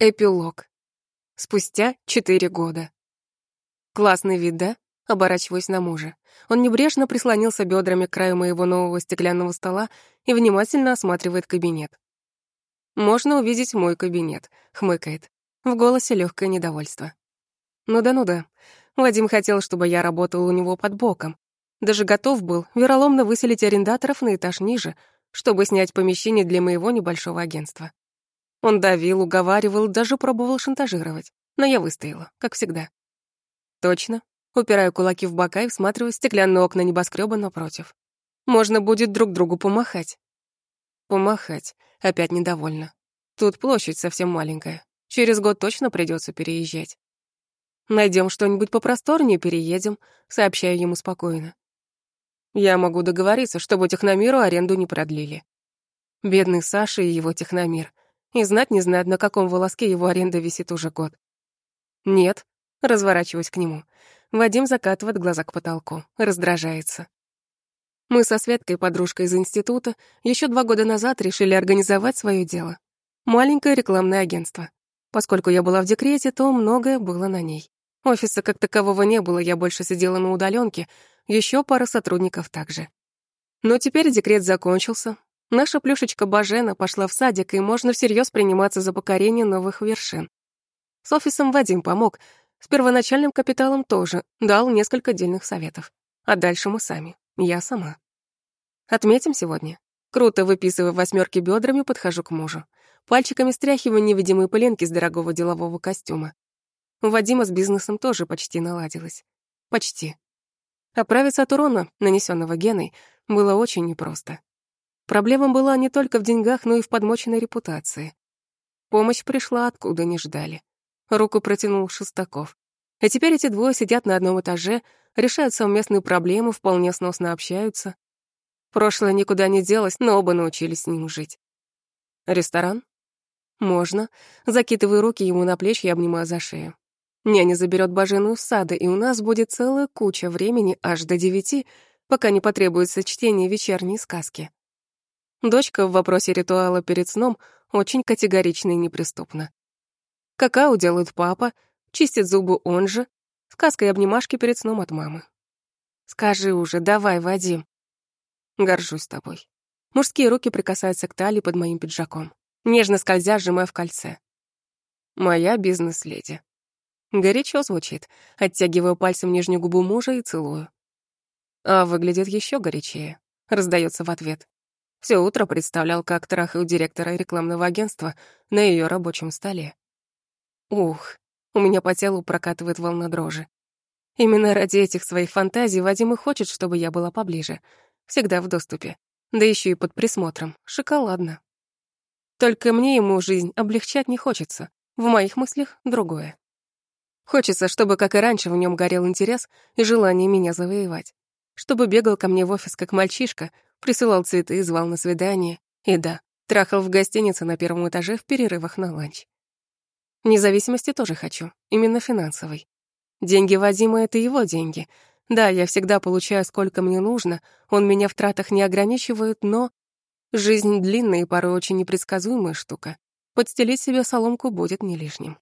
Эпилог. Спустя четыре года. Классный вид, да? Оборачиваюсь на мужа. Он небрежно прислонился бедрами к краю моего нового стеклянного стола и внимательно осматривает кабинет. «Можно увидеть мой кабинет», — хмыкает. В голосе легкое недовольство. «Ну да, ну да. Вадим хотел, чтобы я работал у него под боком. Даже готов был вероломно выселить арендаторов на этаж ниже, чтобы снять помещение для моего небольшого агентства. Он давил, уговаривал, даже пробовал шантажировать. Но я выстояла, как всегда. Точно. Упираю кулаки в бока и всматриваю стеклянные окна небоскреба напротив. Можно будет друг другу помахать. Помахать. Опять недовольна. Тут площадь совсем маленькая. Через год точно придется переезжать. Найдем что-нибудь попросторнее, переедем, сообщаю ему спокойно. Я могу договориться, чтобы техномиру аренду не продлили. Бедный Саша и его техномир. И знать не знает, на каком волоске его аренда висит уже год. Нет, разворачиваюсь к нему. Вадим закатывает глаза к потолку, раздражается. Мы со Светкой, подружкой из института, еще два года назад решили организовать свое дело. Маленькое рекламное агентство. Поскольку я была в декрете, то многое было на ней. Офиса как такового не было, я больше сидела на удаленке, еще пара сотрудников также. Но теперь декрет закончился, Наша плюшечка Бажена пошла в садик, и можно всерьез приниматься за покорение новых вершин. С офисом Вадим помог, с первоначальным капиталом тоже, дал несколько дельных советов. А дальше мы сами, я сама. Отметим сегодня. Круто выписывая восьмерки бедрами, подхожу к мужу. Пальчиками стряхиваю невидимые пыленки с дорогого делового костюма. У Вадима с бизнесом тоже почти наладилось. Почти. Оправиться от урона, нанесенного геной, было очень непросто. Проблема была не только в деньгах, но и в подмоченной репутации. Помощь пришла откуда не ждали. Руку протянул Шестаков. А теперь эти двое сидят на одном этаже, решают совместные проблемы, вполне сносно общаются. Прошлое никуда не делось, но оба научились с ним жить. Ресторан? Можно. Закидываю руки ему на плечи и обнимаю за шею. Няня заберет Бажену в сады, и у нас будет целая куча времени аж до девяти, пока не потребуется чтение вечерней сказки. Дочка в вопросе ритуала перед сном очень категорична и неприступна. Какао делает папа, чистит зубы он же, сказка и обнимашки перед сном от мамы. Скажи уже, давай, Вадим. Горжусь тобой. Мужские руки прикасаются к талии под моим пиджаком, нежно скользя, сжимая в кольце. Моя бизнес-леди. Горячо звучит, оттягиваю пальцем нижнюю губу мужа и целую. А выглядит еще горячее, раздается в ответ. Все утро представлял, как трахаю директора рекламного агентства на ее рабочем столе. Ух, у меня по телу прокатывает волна дрожи. Именно ради этих своих фантазий Вадим и хочет, чтобы я была поближе. Всегда в доступе. Да еще и под присмотром. Шоколадно. Только мне ему жизнь облегчать не хочется. В моих мыслях другое. Хочется, чтобы, как и раньше, в нем горел интерес и желание меня завоевать. Чтобы бегал ко мне в офис как мальчишка, присылал цветы, звал на свидание. И да, трахал в гостинице на первом этаже в перерывах на ланч. Независимости тоже хочу, именно финансовой. Деньги Вадима — это его деньги. Да, я всегда получаю, сколько мне нужно, он меня в тратах не ограничивает, но... Жизнь длинная и порой очень непредсказуемая штука. Подстелить себе соломку будет не лишним.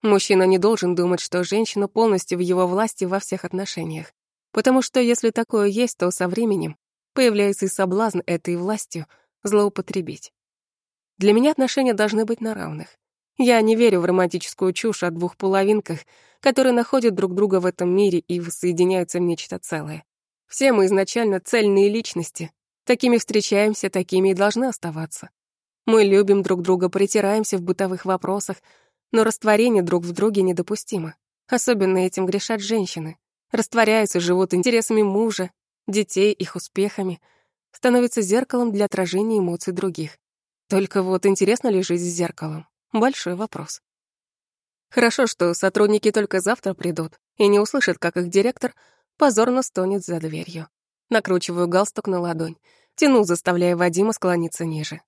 Мужчина не должен думать, что женщина полностью в его власти во всех отношениях. Потому что если такое есть, то со временем появляется и соблазн этой властью злоупотребить. Для меня отношения должны быть на равных. Я не верю в романтическую чушь о двух половинках, которые находят друг друга в этом мире и воссоединяются в нечто целое. Все мы изначально цельные личности. Такими встречаемся, такими и должны оставаться. Мы любим друг друга, притираемся в бытовых вопросах, но растворение друг в друге недопустимо. Особенно этим грешат женщины. Растворяются, живут интересами мужа, детей, их успехами, становится зеркалом для отражения эмоций других. Только вот интересно ли жить с зеркалом? Большой вопрос. Хорошо, что сотрудники только завтра придут и не услышат, как их директор позорно стонет за дверью. Накручиваю галстук на ладонь, тяну, заставляя Вадима склониться ниже.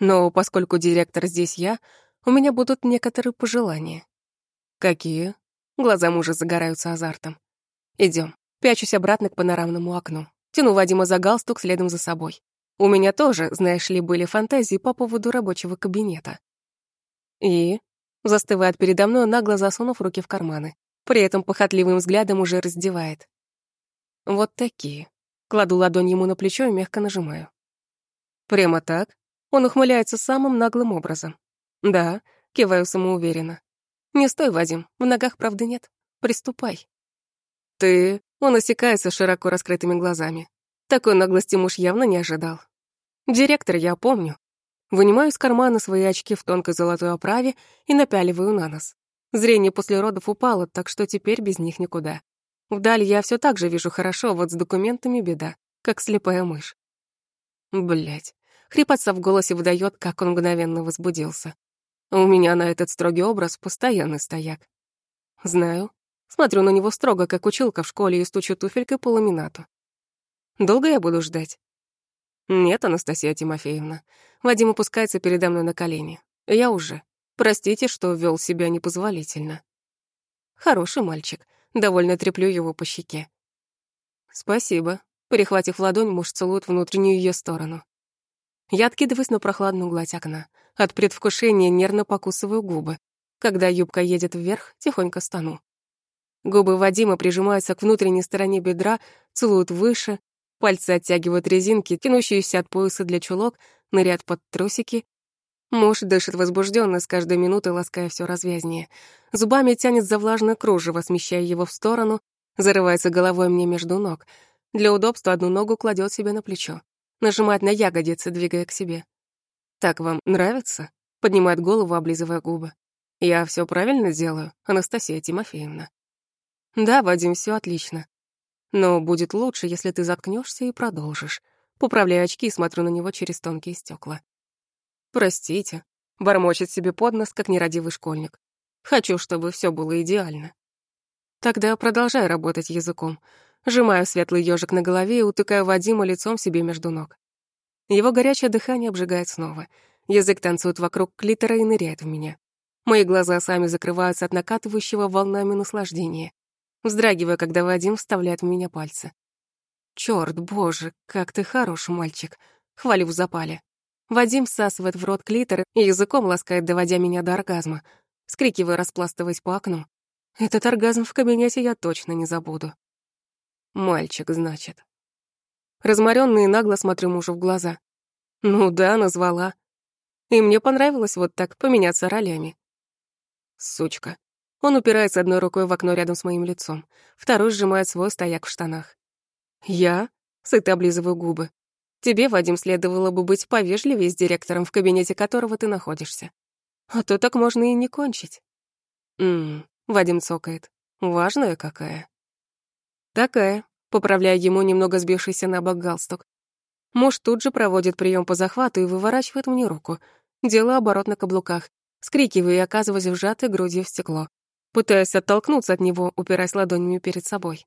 Но поскольку директор здесь я, у меня будут некоторые пожелания. Какие? Глаза мужа загораются азартом. Идем. Пячусь обратно к панорамному окну. Тяну Вадима за галстук следом за собой. У меня тоже, знаешь ли, были фантазии по поводу рабочего кабинета. И застывает передо мной, нагло засунув руки в карманы. При этом похотливым взглядом уже раздевает. Вот такие. Кладу ладонь ему на плечо и мягко нажимаю. Прямо так. Он ухмыляется самым наглым образом. Да, киваю самоуверенно. Не стой, Вадим, в ногах правды нет. Приступай. Ты... Он осекается широко раскрытыми глазами. Такой наглости муж явно не ожидал. Директор, я помню. Вынимаю из кармана свои очки в тонкой золотой оправе и напяливаю на нос. Зрение после родов упало, так что теперь без них никуда. Вдаль я все так же вижу хорошо, вот с документами беда, как слепая мышь. Блять. Хрипотца в голосе выдает, как он мгновенно возбудился. У меня на этот строгий образ постоянный стояк. Знаю. Смотрю на него строго, как училка в школе, и стучу туфелькой по ламинату. Долго я буду ждать? Нет, Анастасия Тимофеевна. Вадим опускается передо мной на колени. Я уже. Простите, что вел себя непозволительно. Хороший мальчик. Довольно треплю его по щеке. Спасибо. Перехватив ладонь, муж целует внутреннюю ее сторону. Я откидываюсь на прохладную гладь окна. От предвкушения нервно покусываю губы. Когда юбка едет вверх, тихонько стану. Губы Вадима прижимаются к внутренней стороне бедра, целуют выше, пальцы оттягивают резинки, тянущиеся от пояса для чулок, ныряют под трусики. Муж дышит возбужденно, с каждой минутой лаская все развязнее. Зубами тянет за влажное кружево, смещая его в сторону, зарывается головой мне между ног. Для удобства одну ногу кладет себе на плечо нажимает на ягодицы, двигая к себе. «Так вам нравится?» — поднимает голову, облизывая губы. «Я все правильно делаю, Анастасия Тимофеевна?» «Да, Вадим, все отлично. Но будет лучше, если ты заткнешься и продолжишь». Поправляю очки и смотрю на него через тонкие стекла. «Простите», — бормочет себе под нос, как нерадивый школьник. «Хочу, чтобы все было идеально». Тогда продолжай работать языком. Сжимаю светлый ежик на голове и утыкаю Вадима лицом себе между ног. Его горячее дыхание обжигает снова. Язык танцует вокруг клитора и ныряет в меня. Мои глаза сами закрываются от накатывающего волнами наслаждения. Вздрагиваю, когда Вадим вставляет в меня пальцы. Чёрт, боже, как ты хорош, мальчик. Хвалю в запале. Вадим всасывает в рот клитор и языком ласкает, доводя меня до оргазма. Скрикиваю, распластываясь по окну. Этот оргазм в кабинете я точно не забуду. Мальчик, значит. Разморённый нагло смотрю мужу в глаза. Ну да, назвала. И мне понравилось вот так поменяться ролями. Сучка. Он упирается одной рукой в окно рядом с моим лицом, второй сжимает свой стояк в штанах. Я? Сыто облизываю губы. Тебе, Вадим, следовало бы быть повежливее с директором, в кабинете которого ты находишься. А то так можно и не кончить. Ммм, Вадим цокает. Важная какая. «Такая», — поправляя ему немного сбившийся на бок галстук. Муж тут же проводит прием по захвату и выворачивает мне руку. Делаю оборот на каблуках, скрикиваю и оказываюсь вжатой грудью в стекло. Пытаясь оттолкнуться от него, упираясь ладонями перед собой.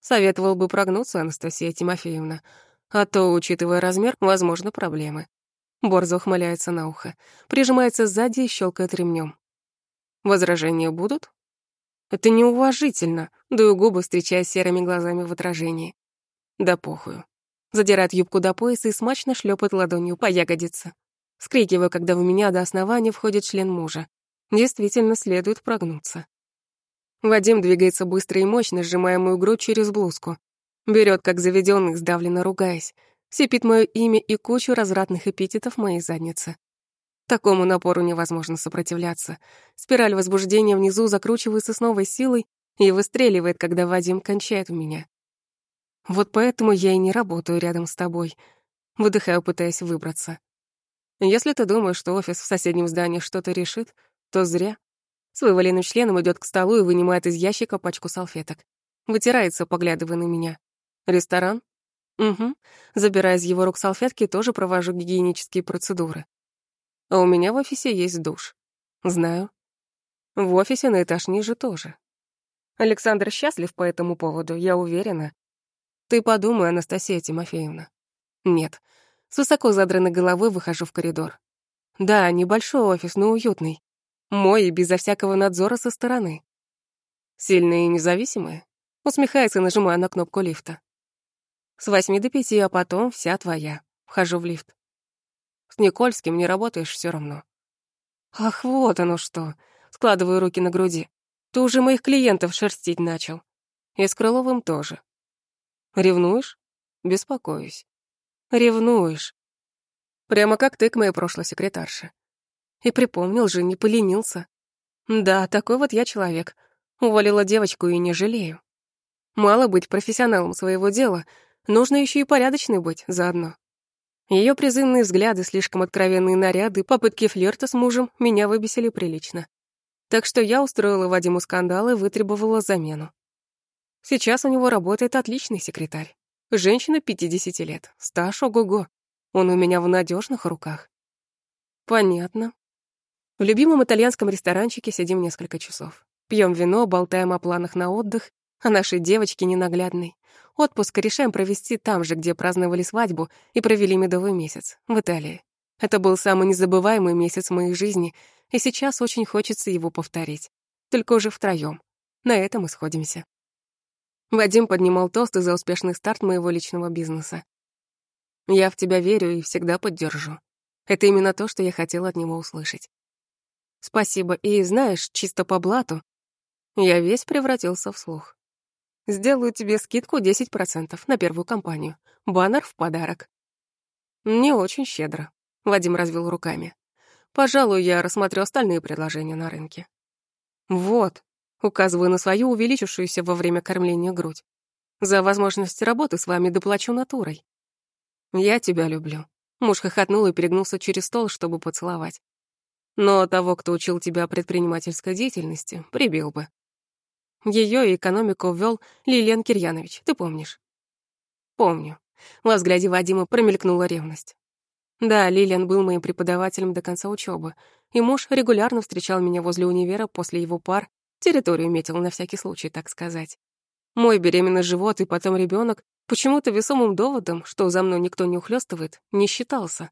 Советовал бы прогнуться, Анастасия Тимофеевна, а то, учитывая размер, возможно, проблемы. Борза ухмыляется на ухо, прижимается сзади и щелкает ремнем. Возражения будут? Это неуважительно, дую губы, встречая серыми глазами в отражении. Да похую. Задирает юбку до пояса и смачно шлепает ладонью по ягодице. Скрикиваю, когда в меня до основания входит член мужа. Действительно следует прогнуться. Вадим двигается быстро и мощно, сжимая мою грудь через блузку. Берет, как заведенный, сдавленно ругаясь. Сипит мое имя и кучу развратных эпитетов моей задницы. Такому напору невозможно сопротивляться. Спираль возбуждения внизу закручивается с новой силой и выстреливает, когда Вадим кончает в меня. Вот поэтому я и не работаю рядом с тобой. Выдыхаю, пытаясь выбраться. Если ты думаешь, что офис в соседнем здании что-то решит, то зря. С вываленным членом идет к столу и вынимает из ящика пачку салфеток. Вытирается, поглядывая на меня. Ресторан? Угу. Забирая из его рук салфетки, тоже провожу гигиенические процедуры. А у меня в офисе есть душ. Знаю. В офисе на этаж ниже тоже. Александр счастлив по этому поводу, я уверена. Ты подумай, Анастасия Тимофеевна. Нет. С высоко задранной головой выхожу в коридор. Да, небольшой офис, но уютный. Мой и безо всякого надзора со стороны. Сильные и независимые. Усмехается, нажимая на кнопку лифта. С восьми до пяти, а потом вся твоя. Вхожу в лифт. С Никольским не работаешь все равно. Ах, вот оно что. Складываю руки на груди. Ты уже моих клиентов шерстить начал. И с Крыловым тоже. Ревнуешь? Беспокоюсь. Ревнуешь. Прямо как ты к моей прошлой секретарше. И припомнил же, не поленился. Да, такой вот я человек. Уволила девочку и не жалею. Мало быть профессионалом своего дела, нужно еще и порядочной быть заодно. Ее призывные взгляды, слишком откровенные наряды, попытки флирта с мужем меня выбесили прилично. Так что я устроила Вадиму скандал и вытребовала замену. Сейчас у него работает отличный секретарь. Женщина 50 лет, стаж ого-го. Он у меня в надежных руках. Понятно. В любимом итальянском ресторанчике сидим несколько часов. Пьем вино, болтаем о планах на отдых, о нашей девочке ненаглядной. Отпуск решаем провести там же, где праздновали свадьбу и провели медовый месяц, в Италии. Это был самый незабываемый месяц в моей жизни, и сейчас очень хочется его повторить. Только уже втроём. На этом и сходимся. Вадим поднимал тосты за успешный старт моего личного бизнеса. Я в тебя верю и всегда поддержу. Это именно то, что я хотела от него услышать. Спасибо. И знаешь, чисто по блату, я весь превратился в слух. Сделаю тебе скидку 10% на первую компанию. Баннер в подарок. Не очень щедро. Вадим развел руками. Пожалуй, я рассмотрю остальные предложения на рынке. Вот, указываю на свою увеличившуюся во время кормления грудь. За возможность работы с вами доплачу натурой. Я тебя люблю. Муж хохотнул и перегнулся через стол, чтобы поцеловать. Но того, кто учил тебя предпринимательской деятельности, прибил бы. Ее и экономику ввел Лилиан Кирьянович, ты помнишь? Помню. Во взгляде Вадима промелькнула ревность. Да, Лилиан был моим преподавателем до конца учебы, и муж регулярно встречал меня возле универа после его пар, территорию метил на всякий случай, так сказать. Мой беременный живот и потом ребенок почему-то весомым доводом, что за мной никто не ухлёстывает, не считался.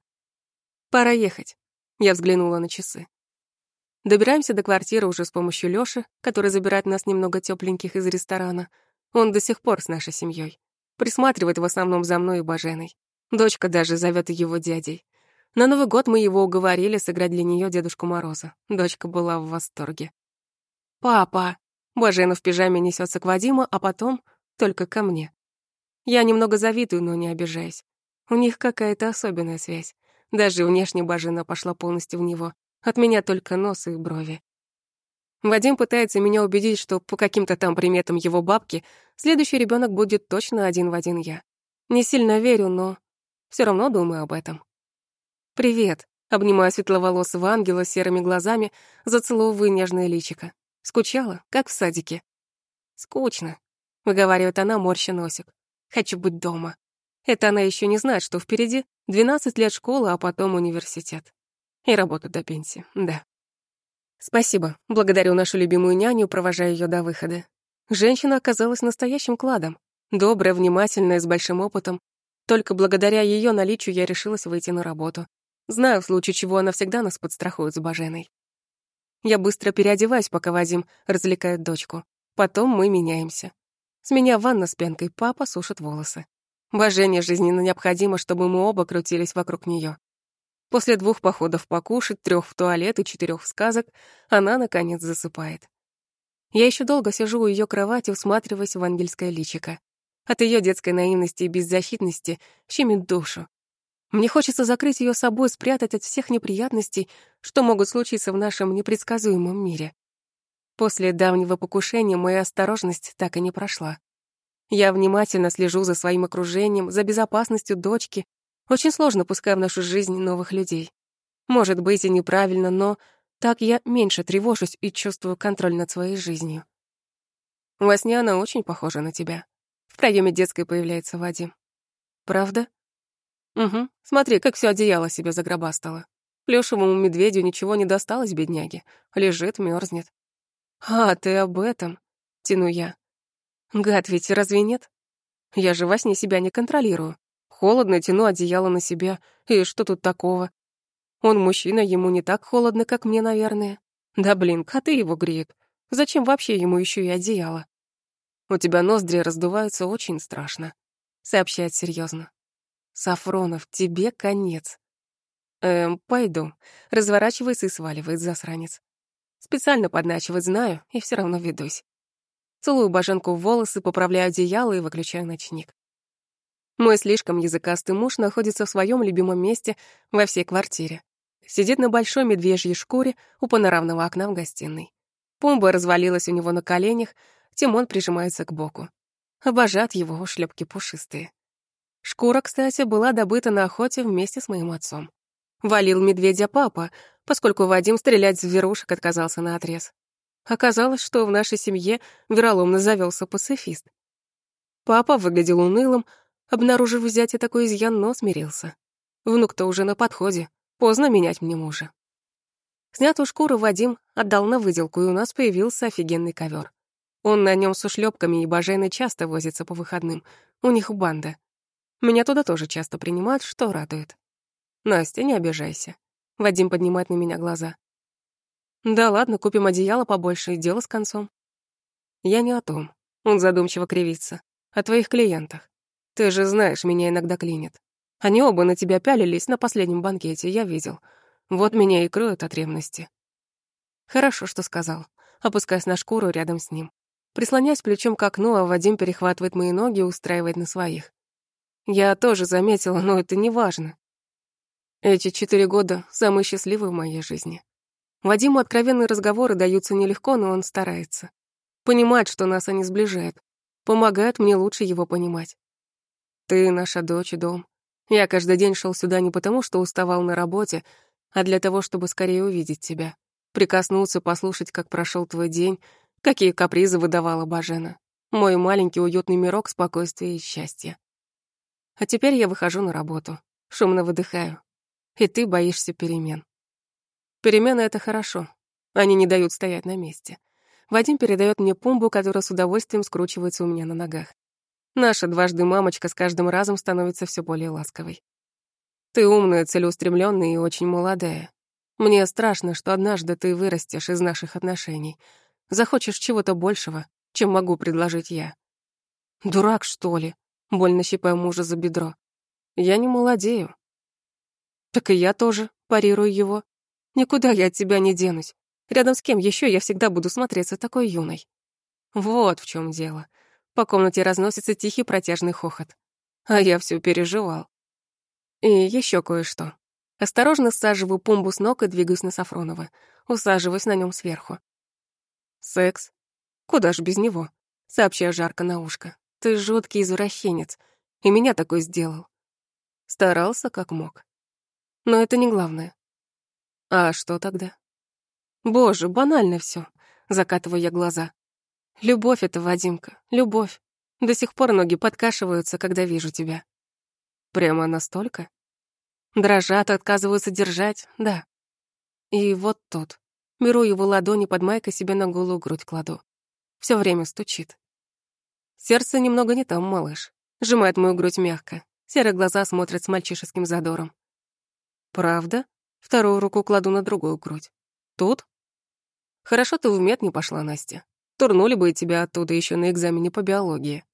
Пора ехать. Я взглянула на часы. Добираемся до квартиры уже с помощью Лёши, который забирает нас немного тёпленьких из ресторана. Он до сих пор с нашей семьей. Присматривает в основном за мной и Баженой. Дочка даже зовет его дядей. На Новый год мы его уговорили сыграть для нее Дедушку Мороза. Дочка была в восторге. «Папа!» Бажена в пижаме несется к Вадиму, а потом только ко мне. Я немного завидую, но не обижаюсь. У них какая-то особенная связь. Даже внешне Бажена пошла полностью в него. От меня только нос и брови. Вадим пытается меня убедить, что по каким-то там приметам его бабки следующий ребенок будет точно один в один я. Не сильно верю, но все равно думаю об этом. «Привет», — обнимаю светловолосого ангела серыми глазами, зацеловываю нежное личико. Скучала, как в садике. «Скучно», — выговаривает она, морща носик. «Хочу быть дома». Это она еще не знает, что впереди 12 лет школы, а потом университет. И работа до пенсии, да. Спасибо. Благодарю нашу любимую няню, провожая ее до выхода. Женщина оказалась настоящим кладом. Добрая, внимательная, с большим опытом, только благодаря ее наличию я решилась выйти на работу. Знаю, в случае чего она всегда нас подстрахует с Баженой. Я быстро переодеваюсь, пока Вадим развлекает дочку. Потом мы меняемся. С меня ванна с пенкой, папа сушит волосы. Божене жизненно необходимо, чтобы мы оба крутились вокруг нее. После двух походов покушать, трех в туалет и четырех сказок, она, наконец, засыпает. Я еще долго сижу у ее кровати, усматриваясь в ангельское личико. От ее детской наивности и беззащитности щемит душу. Мне хочется закрыть ее собой, спрятать от всех неприятностей, что могут случиться в нашем непредсказуемом мире. После давнего покушения моя осторожность так и не прошла. Я внимательно слежу за своим окружением, за безопасностью дочки. Очень сложно, пускай в нашу жизнь новых людей. Может быть и неправильно, но так я меньше тревожусь и чувствую контроль над своей жизнью. Во сне она очень похожа на тебя. В проеме детской появляется Вадим. Правда? Угу. Смотри, как все одеяло себе загробастало. Плюшевому медведю ничего не досталось, бедняги. Лежит, мерзнет. А, ты об этом, тяну я. Гад ведь, разве нет? Я же во сне себя не контролирую. Холодно, тяну одеяло на себя. И что тут такого? Он мужчина, ему не так холодно, как мне, наверное. Да блин, коты его греют. Зачем вообще ему еще и одеяло? У тебя ноздри раздуваются очень страшно», — сообщает серьезно. «Сафронов, тебе конец». Эм, пойду. Разворачивается и сваливает засранец. Специально подначивать знаю, и все равно ведусь. Целую боженку в волосы, поправляю одеяло и выключаю ночник. Мой слишком языкастый муж находится в своем любимом месте во всей квартире. Сидит на большой медвежьей шкуре у панорамного окна в гостиной. Пумба развалилась у него на коленях, Тимон прижимается к боку. Обожат его шлепки пушистые. Шкура, кстати, была добыта на охоте вместе с моим отцом. Валил медведя папа, поскольку Вадим стрелять в зверушек отказался на отрез. Оказалось, что в нашей семье вероломно завелся пацифист. Папа выглядел унылым, обнаружив взять такой изъян, но смирился. Внук-то уже на подходе, поздно менять мне мужа. Снятую шкуру Вадим отдал на выделку, и у нас появился офигенный ковер. Он на нем с ушлепками и Баженой часто возится по выходным. У них банда. Меня туда тоже часто принимают, что радует. Настя, не обижайся. Вадим поднимает на меня глаза. Да ладно, купим одеяло побольше и дело с концом. Я не о том. Он задумчиво кривится. О твоих клиентах. Ты же знаешь, меня иногда клинит. Они оба на тебя пялились на последнем банкете, я видел. Вот меня и кроют от ревности. Хорошо, что сказал. Опускаясь на шкуру рядом с ним. Прислоняясь плечом к окну, а Вадим перехватывает мои ноги и устраивает на своих. Я тоже заметила, но это не важно. Эти четыре года самые счастливые в моей жизни. Вадиму откровенные разговоры даются нелегко, но он старается. Понимает, что нас они сближают. Помогает мне лучше его понимать. Ты наша дочь и дом. Я каждый день шел сюда не потому, что уставал на работе, а для того, чтобы скорее увидеть тебя. Прикоснуться, послушать, как прошел твой день, какие капризы выдавала Бажена. Мой маленький уютный мирок спокойствия и счастья. А теперь я выхожу на работу, шумно выдыхаю, и ты боишься перемен. Перемены — это хорошо. Они не дают стоять на месте. Вадим передает мне пумбу, которая с удовольствием скручивается у меня на ногах. Наша дважды мамочка с каждым разом становится все более ласковой. Ты умная, целеустремленная и очень молодая. Мне страшно, что однажды ты вырастешь из наших отношений, захочешь чего-то большего, чем могу предложить я. Дурак, что ли? Больно щипая мужа за бедро. Я не молодею. Так и я тоже, парирую его. Никуда я от тебя не денусь. Рядом с кем еще я всегда буду смотреться такой юной. Вот в чем дело. По комнате разносится тихий протяжный хохот. А я все переживал. И еще кое-что. Осторожно саживаю пумбу с ног и двигаюсь на Сафронова. Усаживаюсь на нем сверху. Секс? Куда ж без него? Сообщаю жарко на ушко. Ты жуткий извращенец. И меня такой сделал. Старался как мог. Но это не главное. А что тогда? Боже, банально все. Закатываю я глаза. Любовь это, Вадимка, любовь. До сих пор ноги подкашиваются, когда вижу тебя. Прямо настолько? Дрожат, отказываются держать, да. И вот тут. Беру его ладони под майкой себе на голую грудь кладу. Все время стучит. Сердце немного не там, малыш. Сжимает мою грудь мягко. Серые глаза смотрят с мальчишеским задором. Правда? Вторую руку кладу на другую грудь. Тут? Хорошо ты в мед не пошла, Настя. Турнули бы тебя оттуда еще на экзамене по биологии.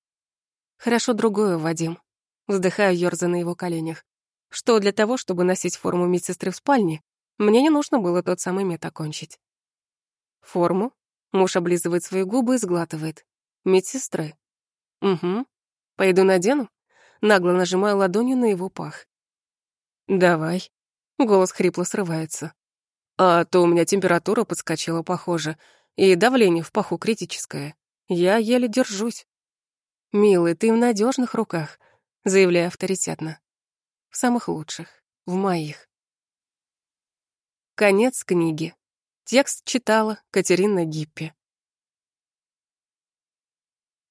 Хорошо другое, Вадим. Вздыхаю, ёрза на его коленях. Что для того, чтобы носить форму медсестры в спальне, мне не нужно было тот самый мед окончить. Форму? Муж облизывает свои губы и сглатывает. Медсестры. Угу. Пойду надену? Нагло нажимаю ладонью на его пах. Давай. Голос хрипло срывается. А то у меня температура подскочила, похоже, и давление в паху критическое. Я еле держусь. Милый, ты в надежных руках, заявляю авторитетно. В самых лучших, в моих. Конец книги. Текст читала Катерина Гиппи.